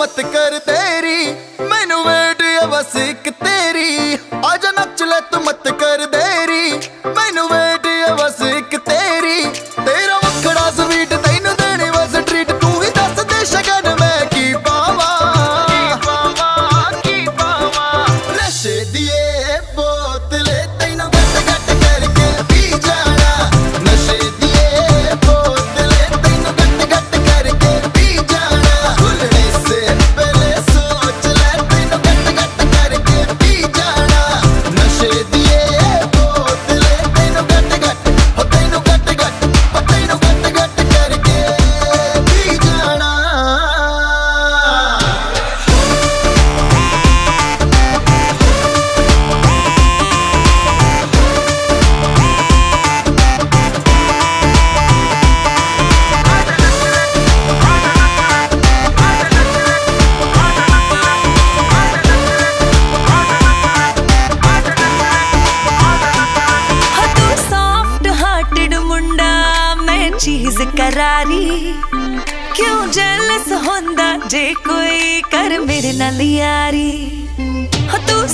मत कर तेरी मैनू वेट बस एक तेरी आजा नच ले तू मत चीज़ करारी? क्यों जेलस होंदा जे कोई कर मेरे नाल यारी? हो तू